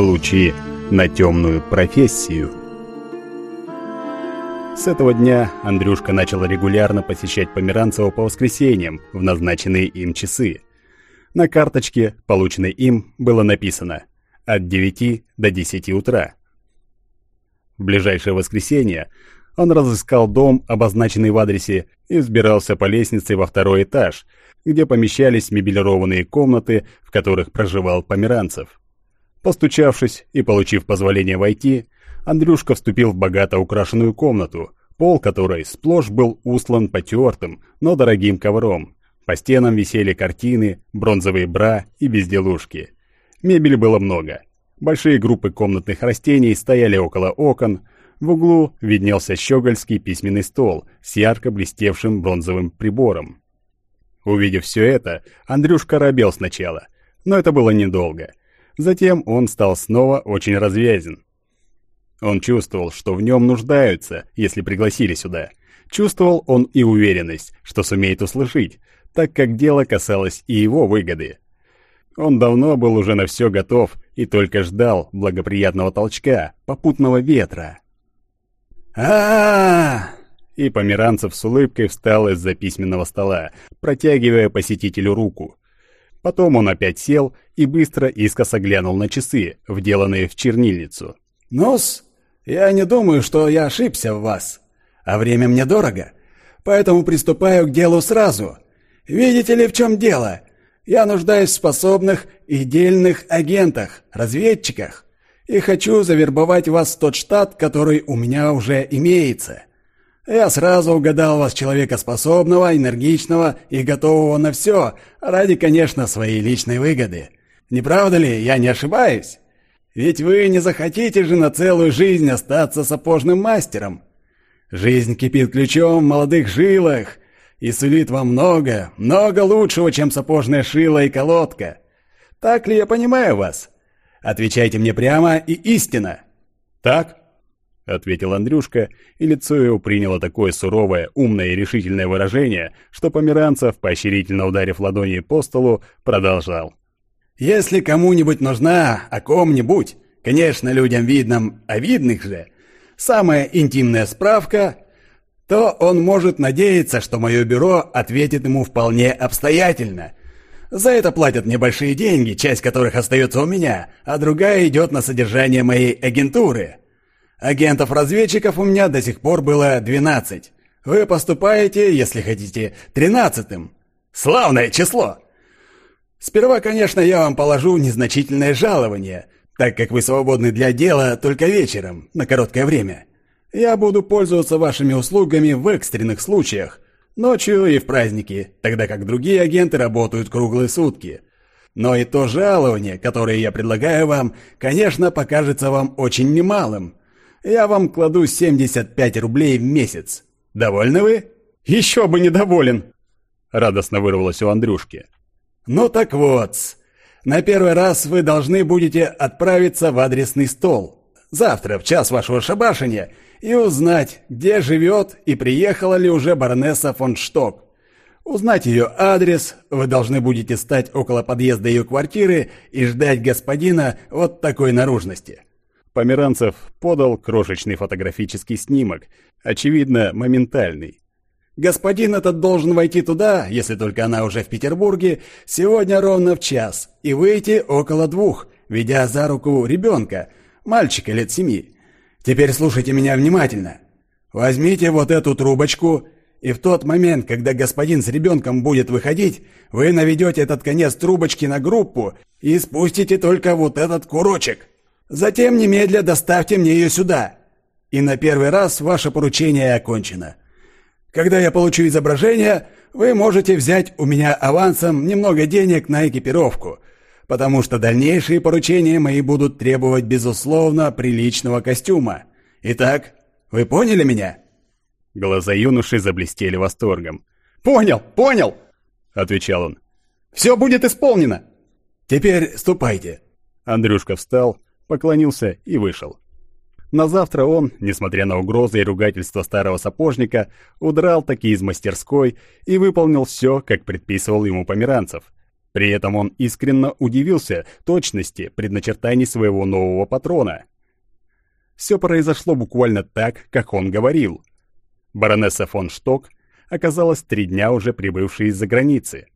лучи на темную профессию. С этого дня Андрюшка начал регулярно посещать Померанцева по воскресеньям в назначенные им часы. На карточке, полученной им, было написано «от 9 до 10 утра». В ближайшее воскресенье он разыскал дом, обозначенный в адресе, и взбирался по лестнице во второй этаж, где помещались мебелированные комнаты, в которых проживал Померанцев. Постучавшись и получив позволение войти, Андрюшка вступил в богато украшенную комнату, пол которой сплошь был устлан потертым, но дорогим ковром. По стенам висели картины, бронзовые бра и безделушки. Мебели было много. Большие группы комнатных растений стояли около окон, в углу виднелся щегольский письменный стол с ярко блестевшим бронзовым прибором. Увидев все это, Андрюшка робел сначала, но это было недолго. Затем он стал снова очень развязен. Он чувствовал, что в нем нуждаются, если пригласили сюда. Чувствовал он и уверенность, что сумеет услышать, так как дело касалось и его выгоды. Он давно был уже на все готов и только ждал благоприятного толчка, попутного ветра. а И Померанцев с улыбкой встал из-за письменного стола, протягивая посетителю руку. Потом он опять сел и быстро искоса глянул на часы, вделанные в чернильницу. «Ну-с, я не думаю, что я ошибся в вас. А время мне дорого. Поэтому приступаю к делу сразу. Видите ли, в чем дело? Я нуждаюсь в способных и дельных агентах, разведчиках. И хочу завербовать вас в тот штат, который у меня уже имеется. Я сразу угадал вас человека способного, энергичного и готового на все, ради, конечно, своей личной выгоды. Не правда ли, я не ошибаюсь? Ведь вы не захотите же на целую жизнь остаться сапожным мастером. Жизнь кипит ключом в молодых жилах и сулит вам много, много лучшего, чем сапожная шила и колодка. Так ли я понимаю вас? Отвечайте мне прямо и истинно. Так? — ответил Андрюшка, и лицо его приняло такое суровое, умное и решительное выражение, что Померанцев, поощрительно ударив ладони по столу, продолжал. Если кому-нибудь нужна, о ком-нибудь, конечно, людям видным, а видных же, самая интимная справка, то он может надеяться, что мое бюро ответит ему вполне обстоятельно. За это платят небольшие деньги, часть которых остается у меня, а другая идет на содержание моей агентуры. Агентов-разведчиков у меня до сих пор было 12. Вы поступаете, если хотите, тринадцатым. Славное число! Сперва, конечно, я вам положу незначительное жалование, так как вы свободны для дела только вечером, на короткое время. Я буду пользоваться вашими услугами в экстренных случаях, ночью и в праздники, тогда как другие агенты работают круглые сутки. Но и то жалование, которое я предлагаю вам, конечно, покажется вам очень немалым. Я вам кладу 75 рублей в месяц. Довольны вы? Еще бы недоволен! Радостно вырвалось у Андрюшки. Ну так вот, на первый раз вы должны будете отправиться в адресный стол. Завтра, в час вашего шабашения, и узнать, где живет и приехала ли уже баронесса фон Шток. Узнать ее адрес, вы должны будете стать около подъезда ее квартиры и ждать господина вот такой наружности. Померанцев подал крошечный фотографический снимок, очевидно, моментальный. Господин этот должен войти туда, если только она уже в Петербурге, сегодня ровно в час, и выйти около двух, ведя за руку ребенка, мальчика лет семи. Теперь слушайте меня внимательно. Возьмите вот эту трубочку, и в тот момент, когда господин с ребенком будет выходить, вы наведете этот конец трубочки на группу и спустите только вот этот курочек. Затем немедля доставьте мне ее сюда. И на первый раз ваше поручение окончено. Когда я получу изображение, вы можете взять у меня авансом немного денег на экипировку, потому что дальнейшие поручения мои будут требовать, безусловно, приличного костюма. Итак, вы поняли меня?» Глаза юноши заблестели восторгом. «Понял, понял!» — отвечал он. «Все будет исполнено! Теперь ступайте!» Андрюшка встал, поклонился и вышел. На завтра он, несмотря на угрозы и ругательства старого сапожника, удрал таки из мастерской и выполнил все, как предписывал ему Померанцев. При этом он искренне удивился точности предначертаний своего нового патрона. Все произошло буквально так, как он говорил. Баронесса фон Шток оказалась три дня уже прибывшей из-за границы.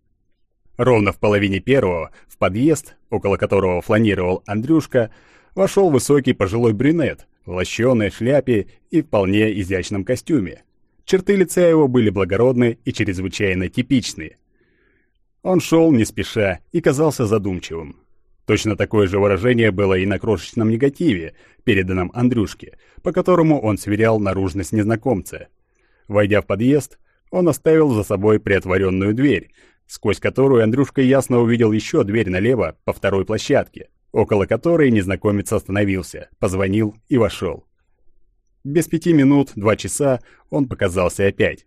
Ровно в половине первого в подъезд, около которого фланировал Андрюшка, вошел высокий пожилой брюнет в лощеной шляпе и вполне изящном костюме. Черты лица его были благородны и чрезвычайно типичны. Он шел не спеша и казался задумчивым. Точно такое же выражение было и на крошечном негативе, переданном Андрюшке, по которому он сверял наружность незнакомца. Войдя в подъезд, он оставил за собой приотворенную дверь, сквозь которую Андрюшка ясно увидел еще дверь налево по второй площадке, около которой незнакомец остановился, позвонил и вошел. Без пяти минут, два часа, он показался опять.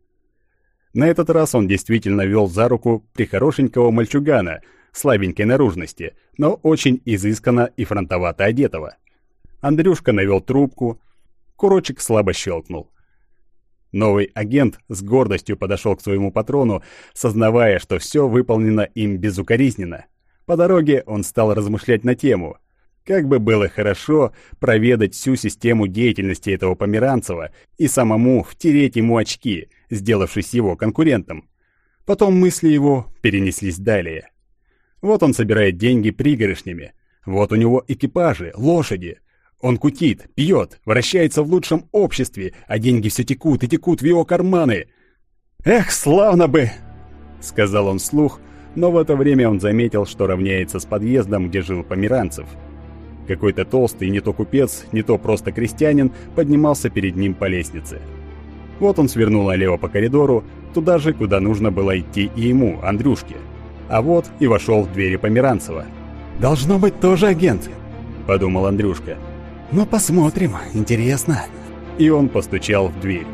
На этот раз он действительно вел за руку прихорошенького мальчугана, слабенькой наружности, но очень изысканно и фронтовато одетого. Андрюшка навел трубку, курочек слабо щелкнул. Новый агент с гордостью подошел к своему патрону, сознавая, что все выполнено им безукоризненно. По дороге он стал размышлять на тему, как бы было хорошо проведать всю систему деятельности этого Померанцева и самому втереть ему очки, сделавшись его конкурентом. Потом мысли его перенеслись далее. Вот он собирает деньги пригоршнями. Вот у него экипажи, лошади. Он кутит, пьет, вращается в лучшем обществе, а деньги все текут и текут в его карманы. «Эх, славно бы!» — сказал он вслух, но в это время он заметил, что равняется с подъездом, где жил Померанцев — какой-то толстый, не то купец, не то просто крестьянин, поднимался перед ним по лестнице. Вот он свернул налево по коридору, туда же, куда нужно было идти и ему, Андрюшке. А вот и вошел в двери Померанцева. «Должно быть тоже агент», — подумал Андрюшка. «Ну, посмотрим, интересно». И он постучал в дверь.